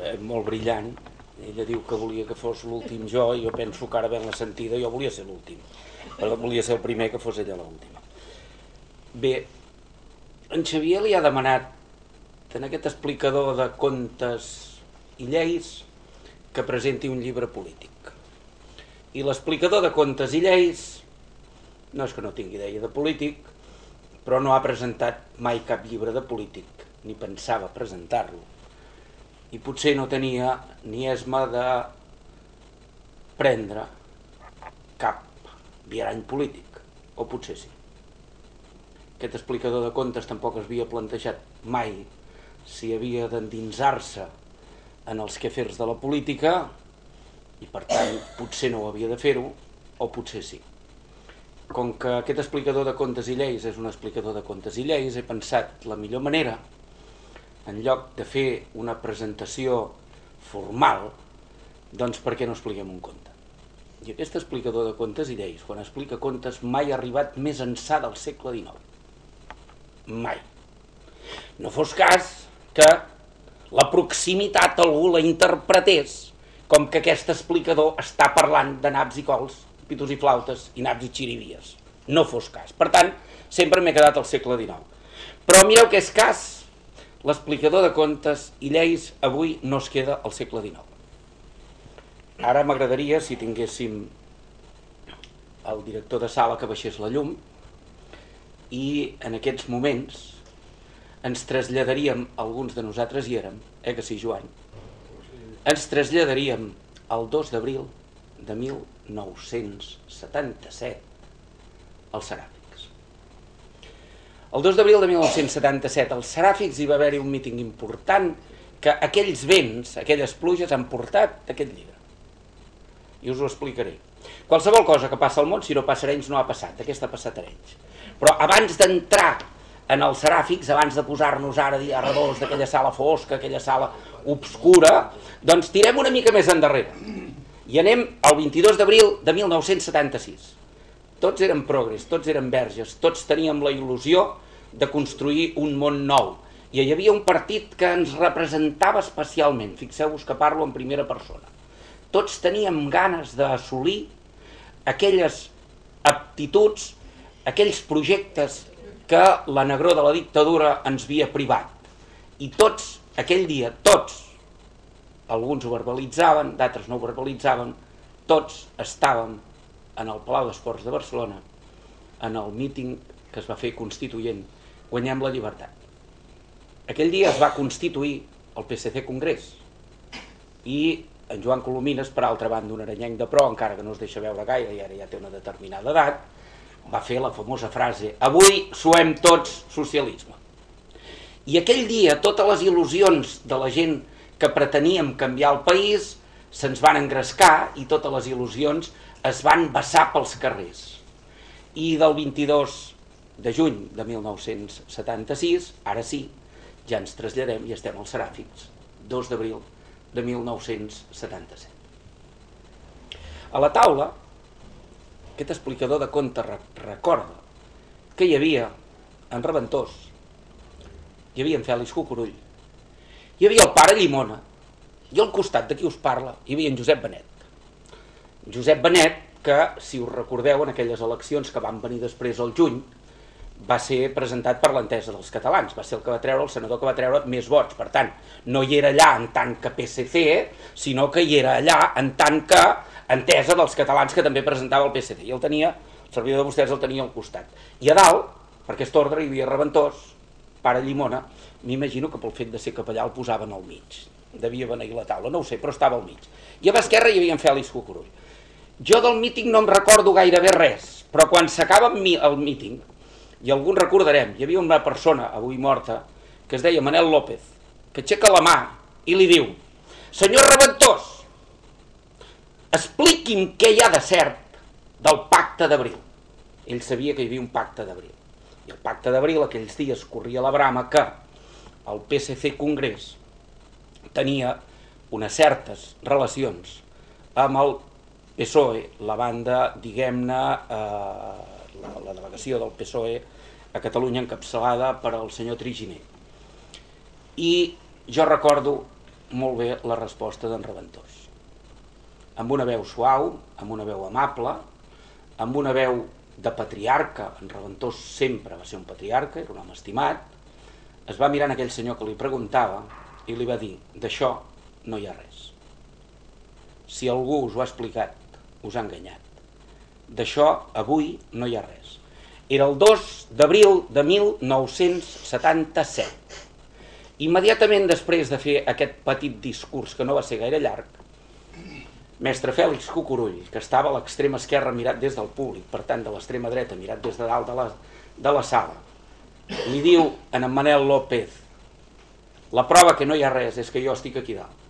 eh, molt brillant. Ella diu que volia que fos l'últim jo i jo penso que ara ben la sentida jo volia ser l'últim. Però volia ser el primer que fos ella l'última. Bé, en Xavier li ha demanat en aquest explicador de contes i lleis que presenti un llibre polític. I l'explicador de contes i lleis no és que no tingui idea de polític, però no ha presentat mai cap llibre de polític, ni pensava presentar-lo i potser no tenia ni esma de prendre cap viarany polític, o potser sí. Aquest explicador de contes tampoc es havia plantejat mai si havia d'endinsar-se en els quefers de la política i per tant potser no ho havia de fer-ho o potser sí. Com que aquest explicador de contes i lleis és un explicador de contes i lleis, he pensat la millor manera en lloc de fer una presentació formal, doncs per què no expliquem un conte? I aquest explicador de contes i lleis, quan explica contes, mai ha arribat més ençà del segle XIX. Mai. No fos cas que la proximitat algú la interpretés com que aquest explicador està parlant de naps i cols, pitos i flautes i naps i xirivies. No fos cas. Per tant, sempre m'he quedat al segle XIX. Però mireu que és cas l'explicador de contes i lleis avui no es queda al segle XIX. Ara m'agradaria, si tinguéssim el director de sala que baixés la llum, i en aquests moments ens traslladaríem, alguns de nosaltres hi érem, eh que sí, Joan? Ens traslladaríem el 2 d'abril de 1977 al Seràfic. El 2 d'abril de 1977 al Seràfics hi va haver-hi un míting important que aquells vents, aquelles pluges han portat aquest llibre. I us ho explicaré. Qualsevol cosa que passa al món, si no passa a Arenys, no ha passat. Aquesta ha passat a Arenys. Però abans d'entrar en el Seràfics, abans de posar-nos ara a redós d'aquella sala fosca, aquella sala obscura, doncs tirem una mica més endarrere. I anem al 22 d'abril de 1976 tots eren progres, tots eren verges, tots teníem la il·lusió de construir un món nou. I hi havia un partit que ens representava especialment, fixeu-vos que parlo en primera persona. Tots teníem ganes d'assolir aquelles aptituds, aquells projectes que la negró de la dictadura ens havia privat. I tots, aquell dia, tots, alguns ho verbalitzaven, d'altres no ho verbalitzaven, tots estàvem en el Palau d'Esports de Barcelona, en el míting que es va fer constituent, guanyem la llibertat. Aquell dia es va constituir el PSC Congrés i en Joan Colomines, per altra banda, un aranyenc de pro, encara que no es deixa veure gaire i ara ja té una determinada edat, va fer la famosa frase «Avui suem tots socialisme». I aquell dia totes les il·lusions de la gent que preteníem canviar el país se'ns van engrescar i totes les il·lusions es van vessar pels carrers. I del 22 de juny de 1976, ara sí, ja ens traslladem i estem als Seràfics, 2 d'abril de 1977. A la taula, aquest explicador de conte recorda que hi havia en Reventós, hi havia en Fèlix Cucurull, hi havia el pare Llimona, i al costat de qui us parla hi havia en Josep Benet. Josep Benet, que, si us recordeu, en aquelles eleccions que van venir després al juny, va ser presentat per l'entesa dels catalans, va ser el que va treure, el senador que va treure més vots, per tant, no hi era allà en tant que PSC, sinó que hi era allà en tant que entesa dels catalans que també presentava el PSC, i el tenia, el servidor de vostès el tenia al costat. I a dalt, per aquest ordre, hi havia Reventós, pare Llimona, m'imagino que pel fet de ser capellà el posaven al mig, devia beneir la taula, no ho sé, però estava al mig. I a l'esquerra hi havia en Fèlix Cucurull. Jo del míting no em recordo gairebé res, però quan s'acaba el míting, i algun recordarem, hi havia una persona avui morta que es deia Manel López, que aixeca la mà i li diu Senyor Reventós, expliqui'm què hi ha de cert del pacte d'abril. Ell sabia que hi havia un pacte d'abril. I el pacte d'abril aquells dies corria la brama que el PSC Congrés tenia unes certes relacions amb el PSOE, la banda, diguem-ne, eh, la, la delegació del PSOE a Catalunya encapçalada per al senyor Triginer. I jo recordo molt bé la resposta d'en Reventós. Amb una veu suau, amb una veu amable, amb una veu de patriarca, en Reventós sempre va ser un patriarca, era un home estimat, es va mirar en aquell senyor que li preguntava i li va dir, d'això no hi ha res. Si algú us ho ha explicat, us ha enganyat. D'això avui no hi ha res. Era el 2 d'abril de 1977. Immediatament després de fer aquest petit discurs, que no va ser gaire llarg, mestre Fèlix Cucurull, que estava a l'extrema esquerra mirat des del públic, per tant de l'extrema dreta mirat des de dalt de la, de la sala, li diu a en Manel López la prova que no hi ha res és que jo estic aquí dalt.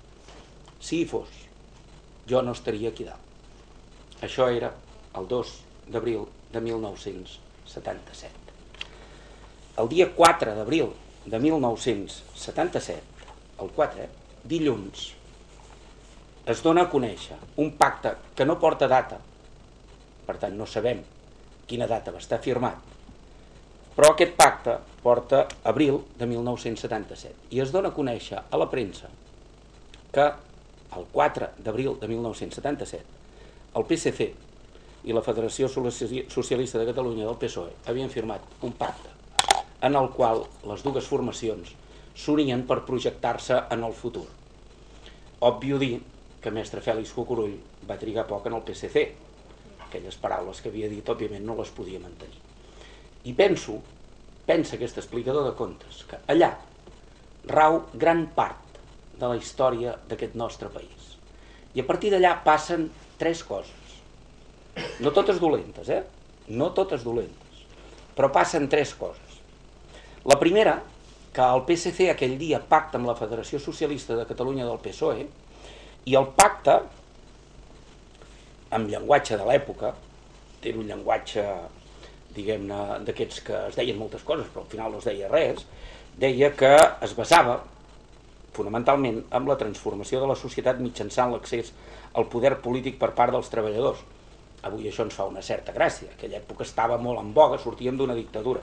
Si hi fos, jo no estaria aquí dalt. Això era el 2 d'abril de 1977. El dia 4 d'abril de 1977, el 4, dilluns, es dona a conèixer un pacte que no porta data, per tant no sabem quina data va estar firmat, però aquest pacte porta abril de 1977 i es dona a conèixer a la premsa que el 4 d'abril de 1977 el PSC i la Federació Socialista de Catalunya del PSOE havien firmat un pacte en el qual les dues formacions s'unien per projectar-se en el futur. Òbvio dir que mestre Fèlix Cucurull va trigar poc en el PSC. Aquelles paraules que havia dit, òbviament, no les podia mantenir. I penso, pensa aquest explicador de contes, que allà rau gran part de la història d'aquest nostre país. I a partir d'allà passen tres coses. No totes dolentes, eh? No totes dolentes. Però passen tres coses. La primera, que el PSC aquell dia pacta amb la Federació Socialista de Catalunya del PSOE i el pacte, amb llenguatge de l'època, era un llenguatge, diguem-ne, d'aquests que es deien moltes coses, però al final no es deia res, deia que es basava fonamentalment amb la transformació de la societat mitjançant l'accés al poder polític per part dels treballadors. Avui això ens fa una certa gràcia. Aquella època estava molt en boga, sortíem d'una dictadura.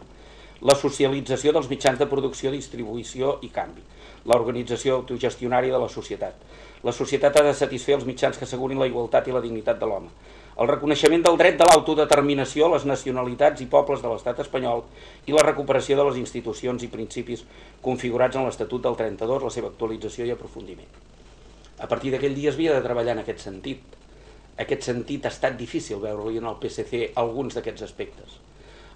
La socialització dels mitjans de producció, distribució i canvi. L'organització autogestionària de la societat la societat ha de satisfer els mitjans que assegurin la igualtat i la dignitat de l'home. El reconeixement del dret de l'autodeterminació a les nacionalitats i pobles de l'estat espanyol i la recuperació de les institucions i principis configurats en l'Estatut del 32, la seva actualització i aprofundiment. A partir d'aquell dia es havia de treballar en aquest sentit. Aquest sentit ha estat difícil veure-li en el PSC alguns d'aquests aspectes.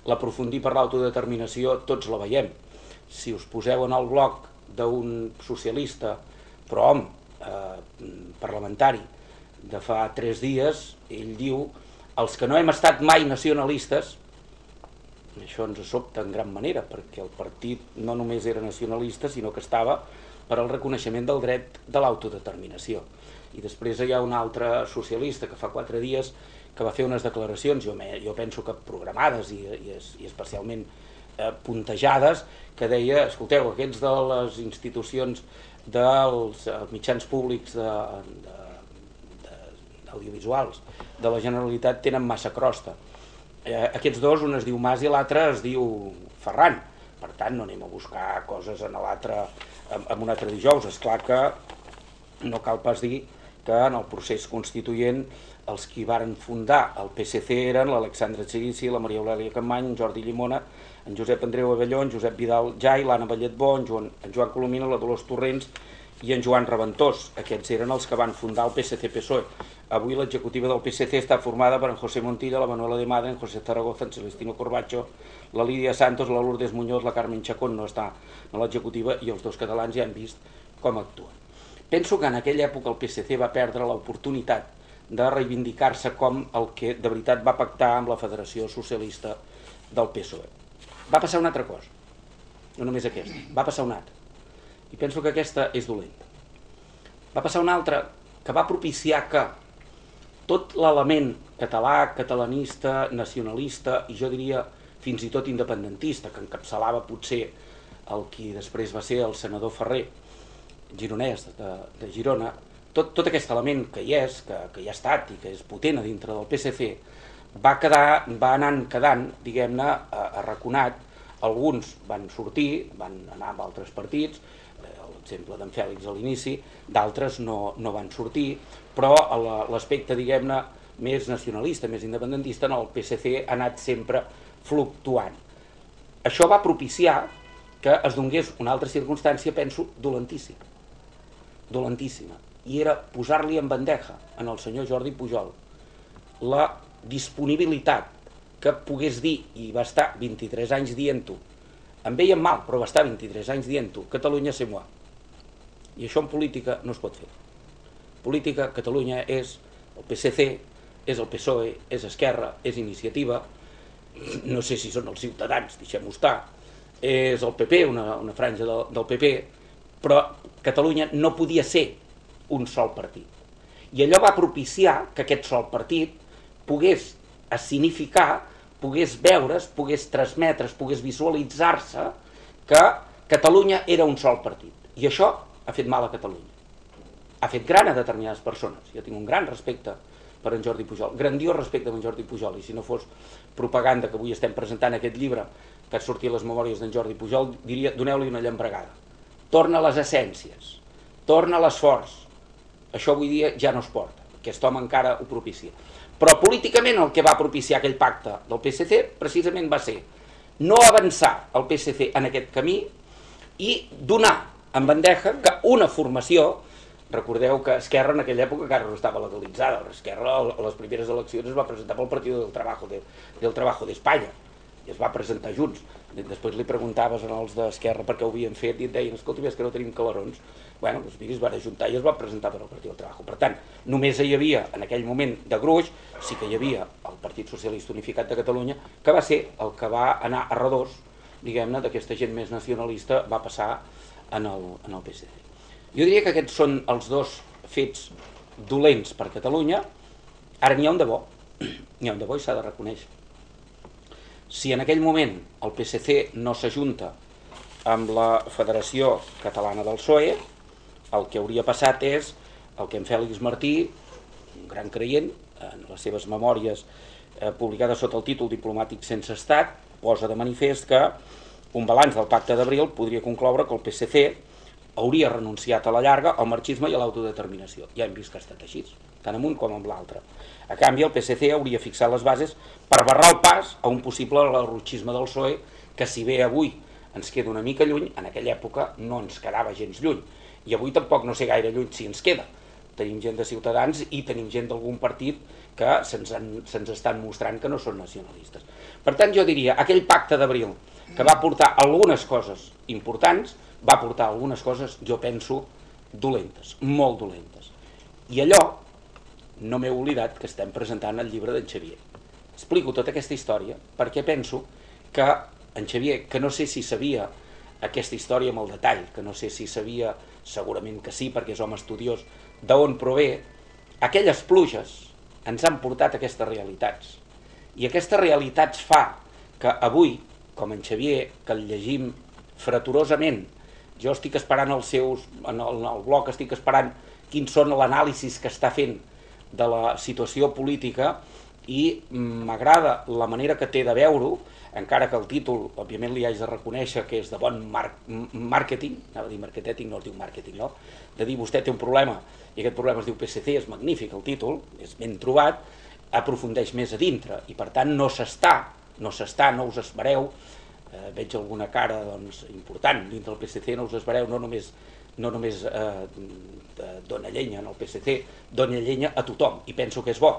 L'aprofundir per l'autodeterminació tots la veiem. Si us poseu en el bloc d'un socialista, però home, eh, parlamentari de fa tres dies, ell diu els que no hem estat mai nacionalistes, això ens sobta en gran manera, perquè el partit no només era nacionalista, sinó que estava per al reconeixement del dret de l'autodeterminació. I després hi ha un altre socialista que fa quatre dies que va fer unes declaracions, jo, jo penso que programades i, i, i especialment eh, puntejades, que deia, escolteu, aquests de les institucions dels eh, mitjans públics de, de, audiovisuals de la Generalitat tenen massa crosta. Eh, aquests dos, un es diu Mas i l'altre es diu Ferran. Per tant, no anem a buscar coses en l'altre en, en un altre dijous. És clar que no cal pas dir que en el procés constituent els qui varen fundar el PSC eren l'Alexandre Txerici, la Maria Eulàlia Campany, Jordi Llimona, en Josep Andreu Avelló, en Josep Vidal Jai, l'Anna Balletbó, en Joan, en Joan Colomina, la Dolors Torrents i en Joan Reventós. Aquests eren els que van fundar el PSC-PSOE. Avui l'executiva del PSC està formada per en José Montilla, la Manuela de Madre, en José Zaragoza, en Celestino Corbacho, la Lídia Santos, la Lourdes Muñoz, la Carmen Chacón no està a l'executiva i els dos catalans ja han vist com actuen. Penso que en aquella època el PSC va perdre l'oportunitat de reivindicar-se com el que de veritat va pactar amb la Federació Socialista del PSOE va passar una altra cosa, no només aquesta, va passar una altra. I penso que aquesta és dolenta. Va passar una altra que va propiciar que tot l'element català, catalanista, nacionalista i jo diria fins i tot independentista, que encapçalava potser el qui després va ser el senador Ferrer, gironès de, de Girona, tot, tot aquest element que hi és, que, que hi ha estat i que és potent a dintre del PSC, va, quedar, va anant quedant, diguem-ne, arraconat. Alguns van sortir, van anar amb altres partits, l'exemple d'en Fèlix a l'inici, d'altres no, no van sortir, però l'aspecte, diguem-ne, més nacionalista, més independentista, en el PSC ha anat sempre fluctuant. Això va propiciar que es donés una altra circumstància, penso, dolentíssima. Dolentíssima. I era posar-li en bandeja en el senyor Jordi Pujol la disponibilitat que pogués dir, i va estar 23 anys dient-ho, em veien mal, però va estar 23 anys dient-ho, Catalunya se moi. I això en política no es pot fer. Política, Catalunya és el PSC, és el PSOE, és Esquerra, és Iniciativa, no sé si són els ciutadans, deixem-ho estar, és el PP, una, una franja del, del PP, però Catalunya no podia ser un sol partit. I allò va propiciar que aquest sol partit pogués significar, pogués veure's, pogués transmetre's, pogués visualitzar-se que Catalunya era un sol partit. I això ha fet mal a Catalunya. Ha fet gran a determinades persones. Jo tinc un gran respecte per en Jordi Pujol, grandiós respecte per en Jordi Pujol, i si no fos propaganda que avui estem presentant aquest llibre que ha sortit les memòries d'en Jordi Pujol, diria, doneu-li una llambregada. Torna a les essències, torna a l'esforç. Això avui dia ja no es porta, aquest home encara ho propicia. Però políticament el que va propiciar aquell pacte del PSC precisament va ser no avançar el PSC en aquest camí i donar en bandeja que una formació, recordeu que Esquerra en aquella època encara no estava legalitzada, Esquerra a les primeres eleccions es va presentar pel Partit del Trabajo de, del Trabajo d'Espanya i es va presentar junts. Després li preguntaves als d'Esquerra per què ho havien fet i et deien, escolta, és que no tenim calarons bueno, els vídeos van ajuntar i es va presentar per al Partit del Treball. Per tant, només hi havia, en aquell moment de gruix, sí que hi havia el Partit Socialista Unificat de Catalunya, que va ser el que va anar a redós, diguem-ne, d'aquesta gent més nacionalista, va passar en el, en el PSD. Jo diria que aquests són els dos fets dolents per Catalunya, ara n'hi ha un de bo, n'hi ha un de bo i s'ha de reconèixer. Si en aquell moment el PSC no s'ajunta amb la Federació Catalana del PSOE, el que hauria passat és el que en Fèlix Martí, un gran creient, en les seves memòries eh, publicades sota el títol Diplomàtic sense estat, posa de manifest que un balanç del pacte d'abril podria concloure que el PSC hauria renunciat a la llarga al marxisme i a l'autodeterminació. Ja hem vist que ha estat així, tant amb un com amb l'altre. A canvi, el PSC hauria fixat les bases per barrar el pas a un possible larrutxisme del PSOE que si bé avui ens queda una mica lluny, en aquella època no ens quedava gens lluny i avui tampoc no sé gaire lluny si ens queda. Tenim gent de Ciutadans i tenim gent d'algun partit que se'ns se estan mostrant que no són nacionalistes. Per tant, jo diria, aquell pacte d'abril que va portar algunes coses importants, va portar algunes coses, jo penso, dolentes, molt dolentes. I allò, no m'he oblidat que estem presentant el llibre d'en Xavier. Explico tota aquesta història perquè penso que en Xavier, que no sé si sabia aquesta història amb el detall, que no sé si sabia, segurament que sí, perquè és home estudiós, d'on prové, aquelles pluges ens han portat aquestes realitats. I aquestes realitats fa que avui, com en Xavier, que el llegim freturosament, jo estic esperant els seus, en el, en el blog estic esperant quins són l'anàlisis que està fent de la situació política i m'agrada la manera que té de veure-ho, encara que el títol, òbviament, li haig de reconèixer que és de bon mar màrqueting, anava a dir marketing, no es diu màrqueting, no? De dir vostè té un problema i aquest problema es diu PSC, és magnífic el títol, és ben trobat, aprofundeix més a dintre i per tant no s'està, no s'està, no us espereu, eh, veig alguna cara doncs, important dintre del PSC, no us espereu, no només no només eh, dona llenya en el PSC, dona llenya a tothom i penso que és bo.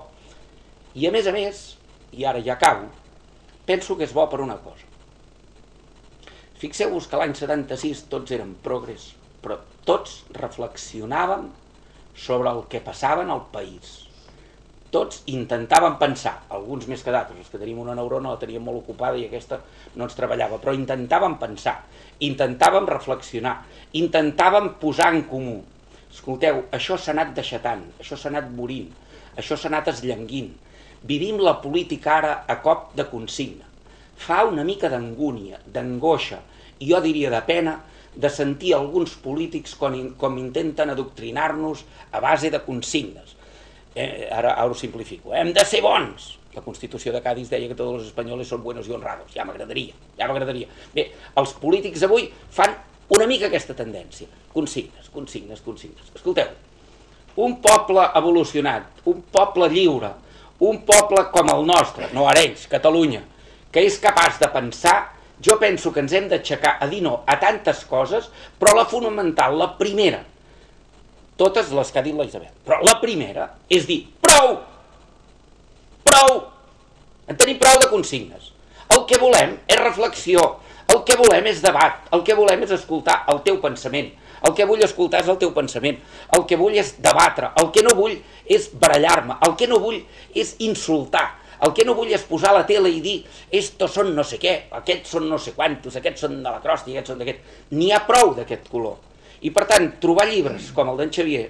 I a més a més, i ara ja acabo, penso que és bo per una cosa. Fixeu-vos que l'any 76 tots eren progres, però tots reflexionàvem sobre el que passava en el país. Tots intentàvem pensar, alguns més que d'altres, els que tenim una neurona la teníem molt ocupada i aquesta no ens treballava, però intentàvem pensar, intentàvem reflexionar, intentàvem posar en comú. Escolteu, això s'ha anat deixatant, això s'ha anat morint, això s'ha anat esllenguint, Vivim la política ara a cop de consigna. Fa una mica d'angúnia, d'angoixa, i jo diria de pena, de sentir alguns polítics com, com intenten adoctrinar-nos a base de consignes. Eh, ara, ara ho simplifico. Hem de ser bons. La Constitució de Cádiz deia que tots els espanyols són buenos i honrados. Ja m'agradaria, ja m'agradaria. Bé, els polítics avui fan una mica aquesta tendència. Consignes, consignes, consignes. Escolteu, un poble evolucionat, un poble lliure, un poble com el nostre, no Arenys, Catalunya, que és capaç de pensar, jo penso que ens hem d'aixecar a dir no a tantes coses, però la fonamental, la primera, totes les que ha dit la Isabel, però la primera és dir prou, prou, en tenim prou de consignes. El que volem és reflexió, el que volem és debat, el que volem és escoltar el teu pensament, el que vull escoltar és el teu pensament, el que vull és debatre, el que no vull és barallar-me, el que no vull és insultar, el que no vull és posar la tele i dir estos són no sé què, aquests són no sé quantos, aquests són de la crosta i aquests són d'aquest... N'hi ha prou d'aquest color. I per tant, trobar llibres com el d'en Xavier,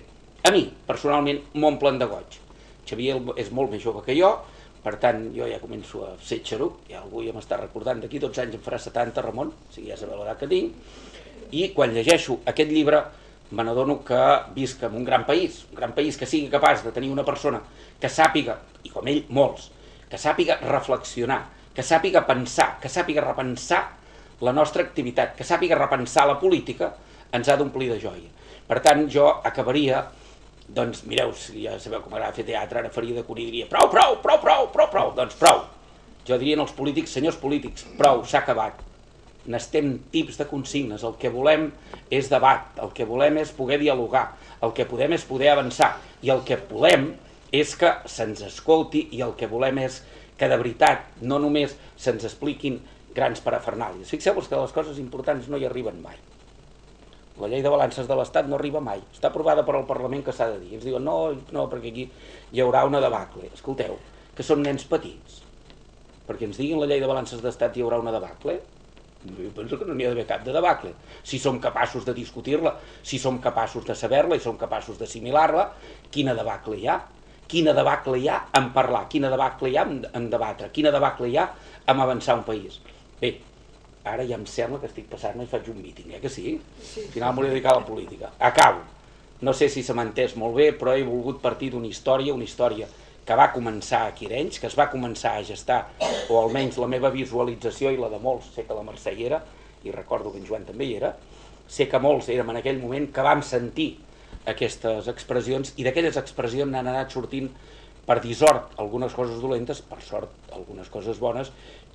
a mi, personalment, m'omplen de goig. Xavier és molt més jove que jo, per tant, jo ja començo a ser xeruc, ja algú ja m'està recordant d'aquí 12 anys em farà 70, Ramon, o sigui, ja sabeu l'edat que tinc, i quan llegeixo aquest llibre me n'adono que visc en un gran país, un gran país que sigui capaç de tenir una persona que sàpiga, i com ell molts, que sàpiga reflexionar, que sàpiga pensar, que sàpiga repensar la nostra activitat, que sàpiga repensar la política, ens ha d'omplir de joia. Per tant, jo acabaria doncs mireu, si ja sabeu com m'agrada fer teatre, ara faria de Cuní diria prou, prou, prou, prou, prou, prou, doncs prou. Jo dirien els polítics, senyors polítics, prou, s'ha acabat. N'estem tips de consignes, el que volem és debat, el que volem és poder dialogar, el que podem és poder avançar, i el que volem és que se'ns escolti i el que volem és que de veritat no només se'ns expliquin grans parafernàlies. Fixeu-vos que les coses importants no hi arriben mai. La llei de balances de l'Estat no arriba mai. Està aprovada per al Parlament que s'ha de dir. Ens diuen, no, no, perquè aquí hi haurà una debacle. Escolteu, que són nens petits. Perquè ens diguin la llei de balances d'Estat hi haurà una debacle. Jo penso que no n'hi ha d'haver cap de debacle. Si som capaços de discutir-la, si som capaços de saber-la i som capaços d'assimilar-la, quina debacle hi ha? Quina debacle hi ha en parlar? Quina debacle hi ha en debatre? Quina debacle hi ha en avançar un país? Bé, ara ja em sembla que estic passant i faig un míting, eh que sí? sí. Al final m'ho dedicar a la política. Acabo. No sé si se m'ha entès molt bé, però he volgut partir d'una història, una història que va començar a Quirenys, que es va començar a gestar, o almenys la meva visualització i la de molts, sé que la Mercè hi era, i recordo que en Joan també hi era, sé que molts érem en aquell moment que vam sentir aquestes expressions i d'aquelles expressions n'han anat sortint per dissort algunes coses dolentes, per sort algunes coses bones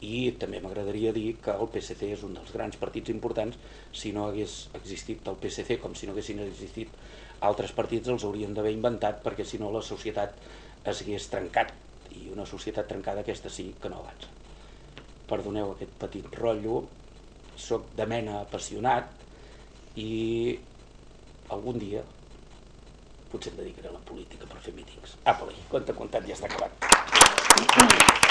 i també m'agradaria dir que el PSC és un dels grans partits importants. Si no hagués existit el PSC com si no haguessin existit altres partits els haurien d'haver inventat perquè si no la societat es hagués trencat i una societat trencada aquesta sí que no avança perdoneu aquest petit rotllo sóc de mena apassionat i algun dia potser em dedicaré a la política per fer mítings. Apa, compte comptat, ja està acabat.